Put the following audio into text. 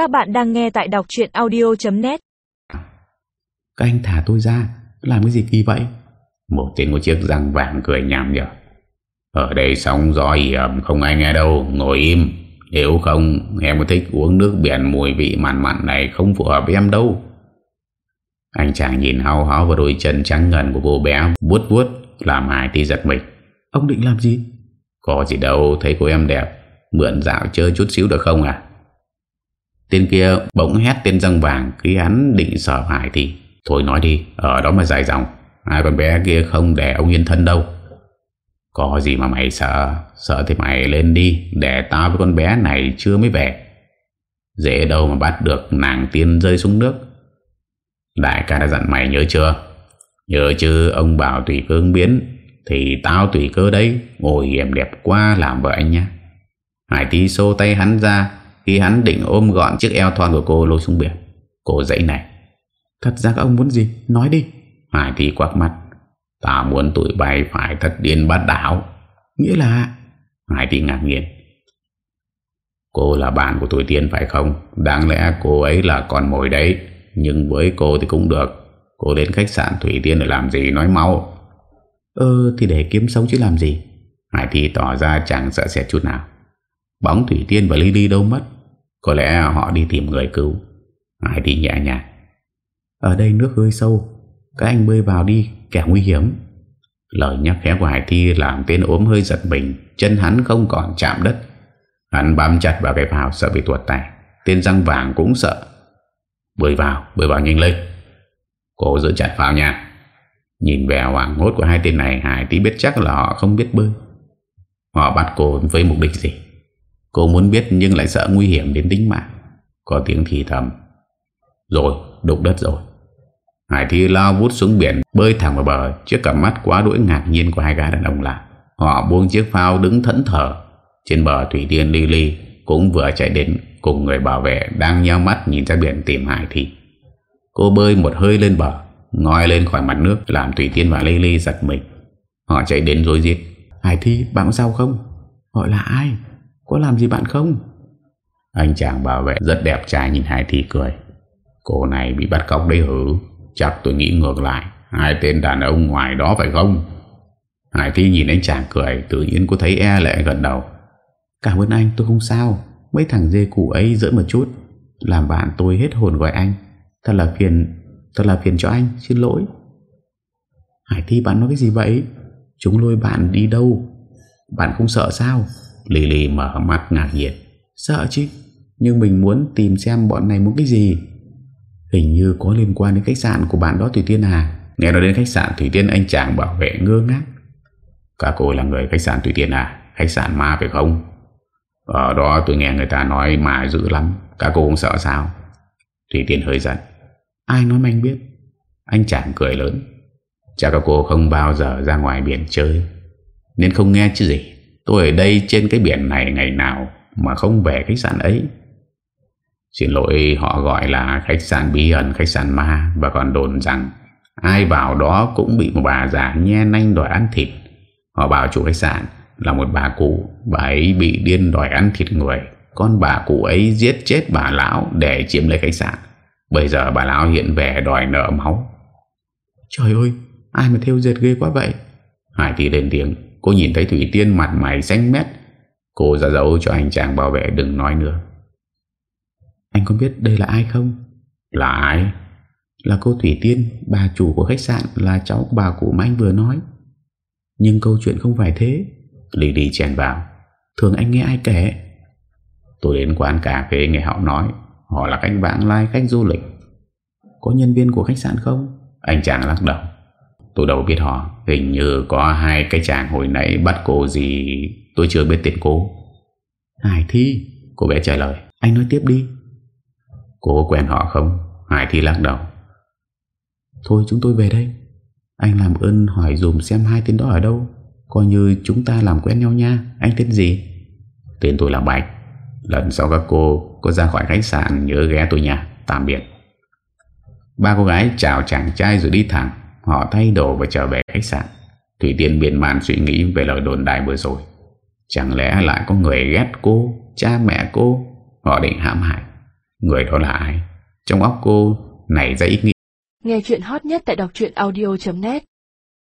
Các bạn đang nghe tại đọc chuyện audio.net Các anh thả tôi ra Làm cái gì kỳ vậy? Một tên có chiếc răng vàng cười nhảm nhở. Ở đây sóng gió hiểm Không ai nghe đâu Ngồi im. Nếu không em có thích uống nước biển Mùi vị mặn mặn này không phù hợp với em đâu. Anh chàng nhìn hao háo vào đôi chân trắng ngần của cô bé vuốt vuốt Làm Hải Ti giật mình. Ông định làm gì? Có gì đâu thấy cô em đẹp Mượn dạo chơi chút xíu được không à Tên kia bỗng hét tên răng vàng Khi hắn định sợ hãi thì, Thôi nói đi, Ở đó mà dài dòng, Hai con bé kia không để ông yên thân đâu. Có gì mà mày sợ? Sợ thì mày lên đi, Để tao với con bé này chưa mới về. Dễ đâu mà bắt được nàng tiên rơi xuống nước. Đại ca đã dặn mày nhớ chưa? Nhớ chứ, ông bảo tùy cơ biến, Thì tao tùy cơ đấy, Ngồi hiểm đẹp quá làm vợ anh nhé. Hải tí xô tay hắn ra khi hắn định ôm gọn chiếc eo thon của cô lôi xuống biển, Cô dậy này. Thật ra các ông muốn gì? Nói đi. Hải thì quắc mắt Ta muốn tụi bay phải thật điên bắt đảo. Nghĩa là? Hải thì ngạc nhiên. Cô là bạn của tụi tiên phải không? Đáng lẽ cô ấy là con mồi đấy. Nhưng với cô thì cũng được. Cô đến khách sạn Thủy Tiên để làm gì nói mau. Ờ thì để kiếm sống chứ làm gì? Hải Thi tỏ ra chẳng sợ sệt chút nào. Bóng Thủy Tiên và Lily đâu mất? Có lẽ họ đi tìm người cứu. Hải đi nhẹ nhàng. Ở đây nước hơi sâu Các anh bơi vào đi kẻ nguy hiểm. Lời nhắc khẽ của Hải Thi Làm tên ốm hơi giật mình Chân hắn không còn chạm đất. Hắn bám chặt vào cái phào sợ bị tuột tay. Tên răng vàng cũng sợ. Bơi vào, bơi vào nhanh lên. Cô giữ chặt phao nha. Nhìn vẻ hoảng hốt của hai tên này Hải tí biết chắc là họ không biết bơi. Họ bắt cô với mục đích gì? Cô muốn biết nhưng lại sợ nguy hiểm đến tính mạng. Có tiếng thì thầm, Rồi đục đất rồi. Hải thi lao vút xuống biển, Bơi thẳng vào bờ. Trước cặp mắt quá đuổi ngạc nhiên của hai gái đàn ông là Họ buông chiếc phao đứng thẫn thở Trên bờ Thủy Tiên Lily Cũng vừa chạy đến Cùng người bảo vệ đang nhau mắt nhìn ra biển tìm Hải thi. Cô bơi một hơi lên bờ, Ngoi lên khỏi mặt nước Làm Thủy Tiên và Lily giật mình. Họ chạy đến rồi giết Hải thi, bạn sao không? Họ là ai? Có làm gì bạn không? Anh chàng bảo vệ rất đẹp trai nhìn Hải thi cười. Cô này bị bắt cóc đấy hử? Chắc tôi nghĩ ngược lại Hai tên đàn ông ngoài đó phải không? Hải thi nhìn anh chàng cười Tự nhiên cô thấy e lệ gần đầu. Cảm ơn anh tôi không sao. Mấy thằng dê cụ ấy dỡ một chút. Làm bạn tôi hết hồn gọi anh. Thật là phiền Thật là phiền cho anh Xin lỗi. Hải thi bạn nói cái gì vậy? Chúng lôi bạn đi đâu? Bạn không sợ sao Lily mở mắt ngạc nhiên. Sợ chứ, Nhưng mình muốn tìm xem bọn này muốn cái gì. Hình như có liên quan đến khách sạn của bạn đó, Thủy Tiên à? Nghe nói đến khách sạn Thủy Tiên, anh chàng bảo vệ ngơ ngác. Các cô là người khách sạn Thủy Tiên à? Khách sạn ma phải không? Ở đó tôi nghe người ta nói mà dữ lắm. Các cô không sợ sao? Thủy Tiên hơi giận. Ai nói mà anh biết? Anh chàng cười lớn. Chắc các cô không bao giờ ra ngoài biển chơi. Nên không nghe chứ gì. Tôi ở đây trên cái biển này ngày nào Mà không về khách sạn ấy. Xin lỗi, họ gọi là khách sạn bí ẩn, Khách sạn ma, Và còn đồn rằng Ai vào đó cũng bị một bà già nhe nanh đòi ăn thịt. Họ bảo chủ khách sạn Là một bà cụ, Bà ấy bị điên đòi ăn thịt người. Con bà cụ ấy giết chết bà lão Để chiếm lấy khách sạn. Bây giờ bà lão hiện về đòi nợ máu. Trời ơi, Ai mà theo dệt ghê quá vậy? Hải thì lên tiếng. Cô nhìn thấy Thủy Tiên mặt mày xanh mét. Cô ra dấu cho anh chàng bảo vệ đừng nói nữa. Anh có biết đây là ai không? Là ai? Là cô Thủy Tiên Bà chủ của khách sạn là cháu bà cụ mà anh vừa nói. Nhưng câu chuyện không phải thế. Lì đi chèn vào. Thường anh nghe ai kể? Tôi đến quán cà phê nghe họ nói. Họ là khách vãng lai khách du lịch. Có nhân viên của khách sạn không? Anh chàng lắc đầu Tôi đâu biết họ. Hình như có hai cái chàng hồi nãy bắt cô gì Tôi chưa biết tên cô. Hải Thi. Cô bé trả lời. Anh nói tiếp đi. Cô quen họ không? Hải Thi lắc đầu. Thôi chúng tôi về đây. Anh làm ơn hỏi dùm xem hai tên đó ở đâu. Coi như chúng ta làm quen nhau nha. Anh tên gì? Tên tôi là Bạch. Lần sau các cô có ra khỏi khách sạn Nhớ ghé tôi nha. Tạm biệt. Ba cô gái chào chàng trai rồi đi thẳng Họ thay đồ và trở về khách sạn. Thủy Tiên biên màn suy nghĩ về lời đồn đại vừa rồi. Chẳng lẽ lại có người ghét cô, Cha mẹ cô? Họ định hãm hại. Người đó là ai? Trong óc cô này ra ý nghĩ. Nghe chuyện hot nhất tại đọc audio.net